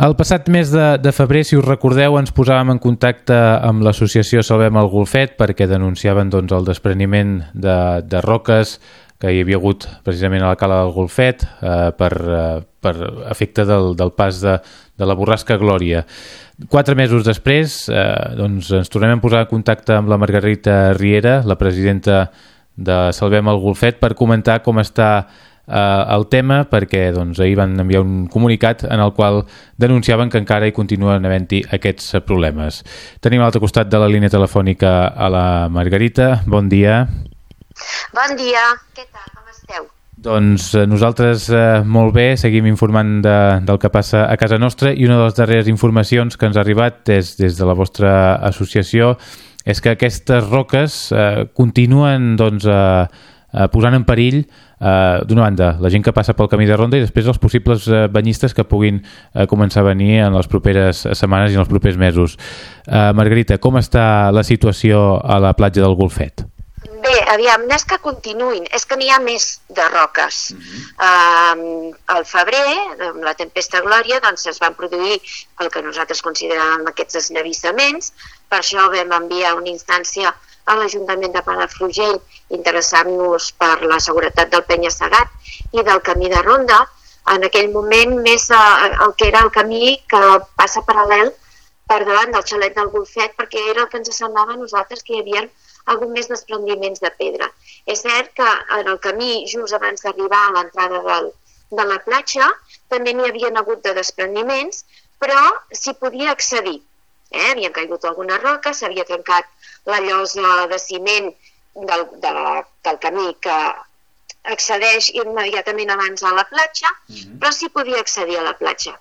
El passat mes de, de febrer, si us recordeu, ens posàvem en contacte amb l'associació Salvem el Golfet perquè denunciaven doncs, el despreniment de, de roques que hi havia hagut precisament a la cala del Golfet eh, per, eh, per efecte del, del pas de, de la borrasca Glòria. Quatre mesos després eh, doncs ens tornem a posar en contacte amb la Margarita Riera, la presidenta de Salvem el Golfet, per comentar com està eh, el tema perquè doncs, ahir van enviar un comunicat en el qual denunciaven que encara hi continuen havent-hi aquests problemes. Tenim a l'altre costat de la línia telefònica a la Margarita. Bon dia. Bon dia. Què tal? Com esteu? Doncs eh, nosaltres eh, molt bé, seguim informant de, del que passa a casa nostra i una de les darreres informacions que ens ha arribat és des de la vostra associació és que aquestes roques eh, continuen doncs, eh, eh, posant en perill eh, d'una banda, la gent que passa pel camí de ronda i després els possibles eh, banyistes que puguin eh, començar a venir en les properes setmanes i en els propers mesos. Eh, Margarita, com està la situació a la platja del Golfet? Bé, aviam, no és que continuïn, és que n'hi ha més de roques. Uh -huh. um, al febrer, amb la tempesta Glòria, doncs es van produir el que nosaltres consideràvem aquests eslavissaments, per això vam enviar una instància a l'Ajuntament de Palafrugell interessant-nos per la seguretat del penya-segat i del camí de ronda, en aquell moment més eh, el que era el camí que passa paral·lel per davant del xalet del Golfet, perquè era el que ens semblava a nosaltres que hi havia algun més desprendiments de pedra. És cert que en el camí, just abans d'arribar a l'entrada del, de la platja, també n'hi havien hagut de desprendiments, però s'hi podia accedir. Eh? Havien caigut algunes roques, s'havia trencat la llosa de ciment del, de, del camí que accedeix immediatament abans a la platja, mm -hmm. però s'hi podia accedir a la platja.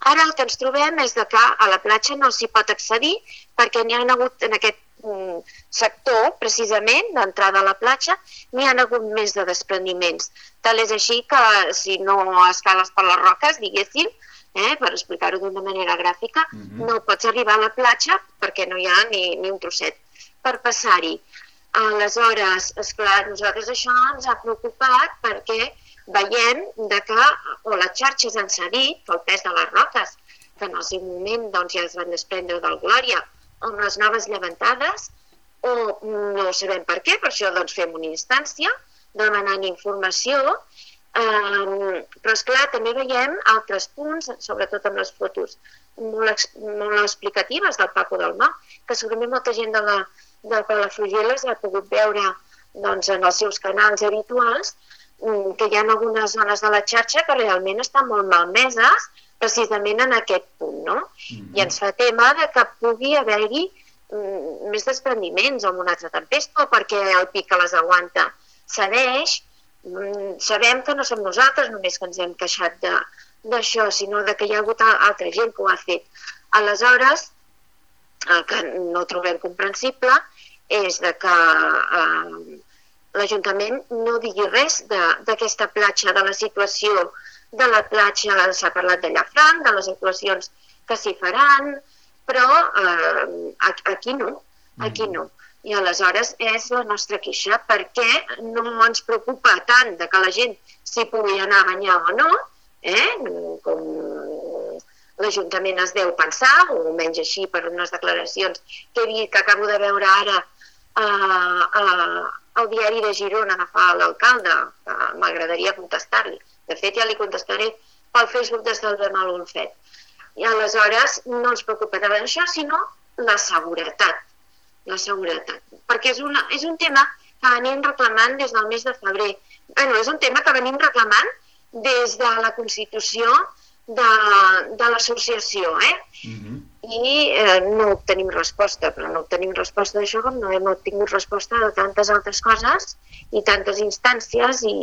Ara el que ens trobem és de que a la platja no s'hi pot accedir perquè n'hi ha hagut en aquest mm, sector, precisament, d'entrada a la platja, n'hi ha hagut més de desprendiments. Tal és així que si no escales per les roques, diguéssim, eh, per explicar-ho d'una manera gràfica, mm -hmm. no pots arribar a la platja perquè no hi ha ni, ni un trosset per passar-hi. Aleshores, esclar, nosaltres això ens ha preocupat perquè veiem de que o les xarxes han cedit pel pes de les roques, que en el seu moment doncs, ja es van desprendre del Glòria, o amb les noves llevantades, o no sabem per què, per això doncs, fem una instància demanant informació, um, però és clar també veiem altres punts, sobretot amb les fotos molt, ex, molt explicatives del Paco del Mar, que segurament molta gent de la, de Palafrugell les ha pogut veure doncs, en els seus canals habituals, mm, que hi ha algunes zones de la xarxa que realment estan molt malmeses precisament en aquest punt, no? Mm -hmm. I ens fa tema de que pugui haver-hi mm, més desprendiments o una altra tempesta o perquè el pic que les aguanta cedeix. Mm, sabem que no som nosaltres només que ens hem queixat d'això, sinó de que hi ha hagut altra gent que ho ha fet. Aleshores, el que no trobem comprensible és de que eh, l'Ajuntament no digui res d'aquesta platja, de la situació de la platja, s'ha parlat de Llafranc, de les actuacions que s'hi faran, però eh, aquí no, aquí mm. no. I aleshores és la nostra queixa, perquè no ens preocupa tant de que la gent s'hi pugui anar a banyar o no, eh? com l'Ajuntament es deu pensar, o almenys així per unes declaracions que he vist que acabo de veure ara eh, eh, al diari de Girona fa l'alcalde, m'agradaria contestar-li. De fet, ja li contestaré pel Facebook des del demà fet. I aleshores no ens preocupa tant això, sinó la seguretat. La seguretat. Perquè és, una, és un tema que venim reclamant des del mes de febrer. Bueno, és un tema que venim reclamant des de la Constitució de, de l'associació, eh? Uh mhm. -huh. I eh, no obtenim resposta, però no obtenim resposta d'això com no hem obtingut resposta de tantes altres coses i tantes instàncies i,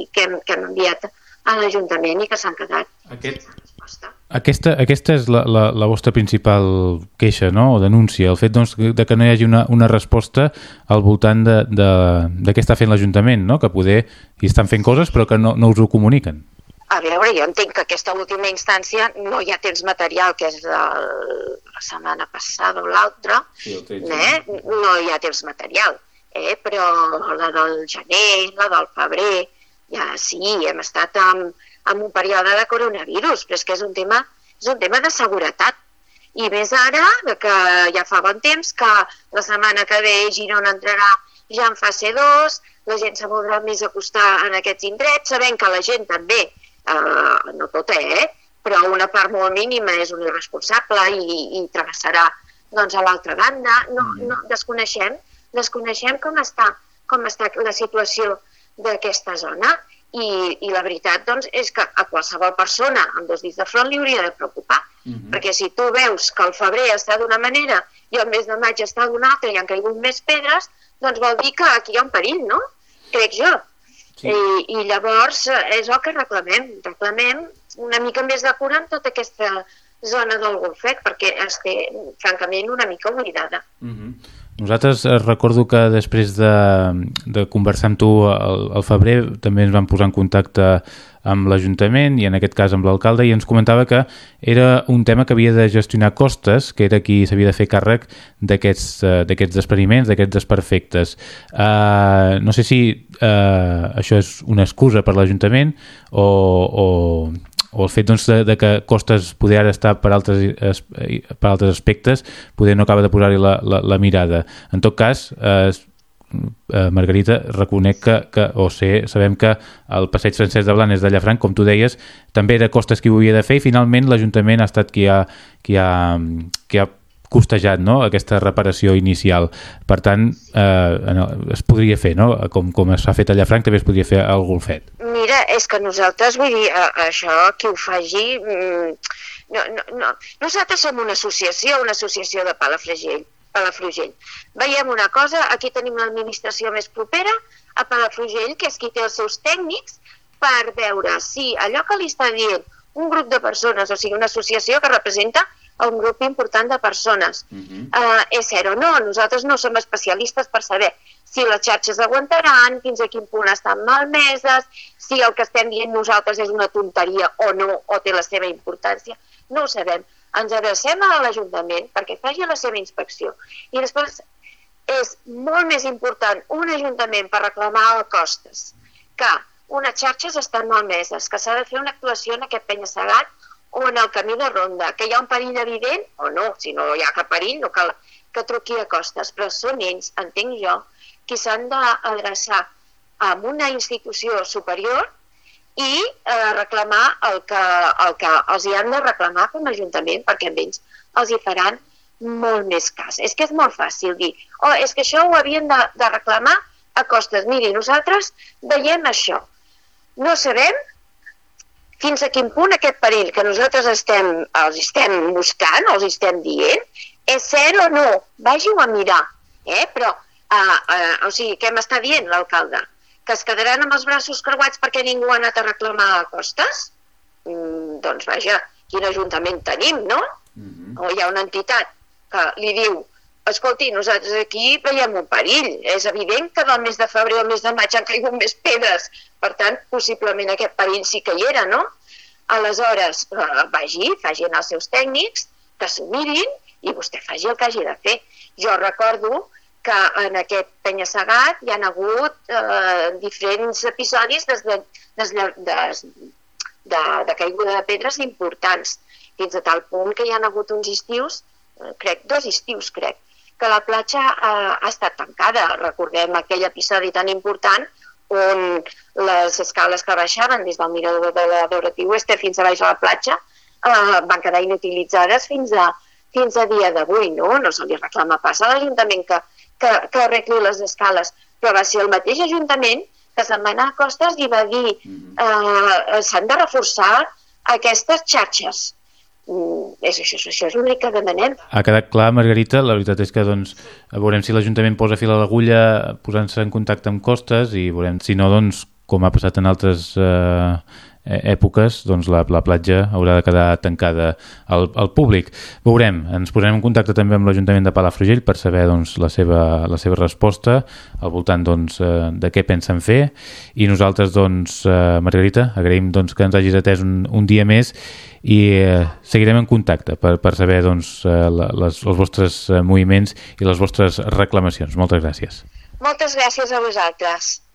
i que, hem, que hem enviat a l'Ajuntament i que s'han quedat Aquest... resposta. Aquesta, aquesta és la, la, la vostra principal queixa, no?, o denúncia, el fet doncs, de que no hi hagi una, una resposta al voltant de, de, de què està fent l'Ajuntament, no?, que poder hi estan fent coses però que no, no us ho comuniquen. A veure, jo entenc que aquesta última instància no hi ha temps material, que és de la setmana passada o l'altra, sí, eh? no hi ha temps material, eh? però la del gener, la del febrer, ja sí, hem estat amb, en un període de coronavirus, però és que és un tema, és un tema de seguretat. I més ara, que ja fa bon temps, que la setmana que ve Girona entrarà ja en fase 2, la gent se voldrà més acostar en aquests indrets, sabent que la gent també, eh, no tota, eh, però una part molt mínima és un irresponsable i, i travessarà doncs, a l'altra banda. No, no, desconeixem, desconeixem com està, com està la situació d'aquesta zona i, i la veritat doncs, és que a qualsevol persona amb dos dits de front li hauria de preocupar. Uh mhm. -huh. Perquè si tu veus que el febrer està d'una manera i el mes de maig està d'una altra i han caigut més pedres, doncs vol dir que aquí hi ha un perill, no? Crec jo. Sí. I, I llavors eh, és el que reclamem. Reclamem una mica més de cura en tota aquesta zona del Golfet, perquè esté, francament, una mica oblidada. Uh mhm. -huh. Nosaltres eh, recordo que després de, de conversar amb tu al, al febrer també ens vam posar en contacte amb l'Ajuntament i en aquest cas amb l'alcalde i ens comentava que era un tema que havia de gestionar costes, que era qui s'havia de fer càrrec d'aquests uh, desperiments, d'aquests desperfectes. Uh, no sé si uh, això és una excusa per l'Ajuntament o, o, o el fet doncs, de, de que Costes poder ara estar per altres, es, per altres aspectes poder no acaba de posar-hi la, la, la mirada. En tot cas, eh, eh, Margarita, reconec que, que o sé, sabem que el passeig francès de Blanes de Llafranc, com tu deies, també era Costes qui ho havia de fer i finalment l'Ajuntament ha estat qui ha, qui ha, qui ha costejat no? aquesta reparació inicial. Per tant, eh, es podria fer, no? com, com es ha fet a Llafranc, també es podria fer al Golfet. Mira, és que nosaltres, vull dir, això, qui ho faci... Mm, no, no, no. Nosaltres som una associació, una associació de Palafrugell. Palafrugell. Veiem una cosa, aquí tenim l'administració més propera, a Palafrugell, que és qui té els seus tècnics, per veure si allò que li està dient un grup de persones, o sigui, una associació que representa a un grup important de persones. Uh -huh. uh, és cert o no, nosaltres no som especialistes per saber si les xarxes aguantaran, fins a quin punt estan malmeses, si el que estem dient nosaltres és una tonteria o no, o té la seva importància. No ho sabem. Ens adrecem a l'Ajuntament perquè faci la seva inspecció. I després és molt més important un Ajuntament per reclamar costes que unes xarxes estan malmeses, que s'ha de fer una actuació en aquest penya-segat o en el camí de ronda, que hi ha un perill evident o no, si no hi ha cap perill no cal que truqui a costes, però són ells, entenc jo, qui s'han d'adreçar a una institució superior i eh, reclamar el que, el que els hi han de reclamar com a Ajuntament, perquè amb ells els hi faran molt més cas. És que és molt fàcil dir, oh, és que això ho havien de, de reclamar a costes. Miri, nosaltres veiem això. No sabem fins a quin punt aquest perill que nosaltres estem, els estem buscant, els estem dient, és cert o no, vagi-ho a mirar. Eh? Però, uh, uh, o sigui, què m'està dient l'alcalde? Que es quedaran amb els braços creuats perquè ningú ha anat a reclamar a costes? Mm, doncs vaja, quin ajuntament tenim, no? Mm -hmm. O hi ha una entitat que li diu escolti, nosaltres aquí veiem un perill. És evident que del mes de febrer al mes de maig han caigut més pedres. Per tant, possiblement aquest perill sí que hi era, no? Aleshores, eh, vagi, faci anar els seus tècnics, que s'ho mirin i vostè faci el que hagi de fer. Jo recordo que en aquest penya-segat hi ha hagut eh, diferents episodis des de, des de, des de, de caiguda de pedres importants, fins a tal punt que hi ha hagut uns estius, eh, crec, dos estius, crec, que la platja ha, ha estat tancada. Recordem aquell episodi tan important on les escales que baixaven des del mirador de la Dorothy Wester fins a baix a la platja eh, van quedar inutilitzades fins a, fins a dia d'avui, no? No se li reclama pas a l'Ajuntament que, que, que arregli les escales, però va ser el mateix Ajuntament que se'n va anar a Costes i va dir mm-hmm. eh, s'han de reforçar aquestes xarxes és això, això és l'únic que demanem. Ha quedat clar, Margarita, la veritat és que doncs, veurem si l'Ajuntament posa fil a l'agulla posant-se en contacte amb costes i veurem si no, doncs, com ha passat en altres Eh, èpoques doncs la, la platja haurà de quedar tancada al, al públic. Veurem, ens posarem en contacte també amb l'Ajuntament de Palafrugell per saber doncs, la, seva, la seva resposta al voltant doncs, eh, de què pensen fer i nosaltres, doncs, eh, Margarita, agraïm doncs, que ens hagis atès un, un dia més i eh, seguirem en contacte per, per saber doncs, les, els vostres moviments i les vostres reclamacions. Moltes gràcies. Moltes gràcies a vosaltres.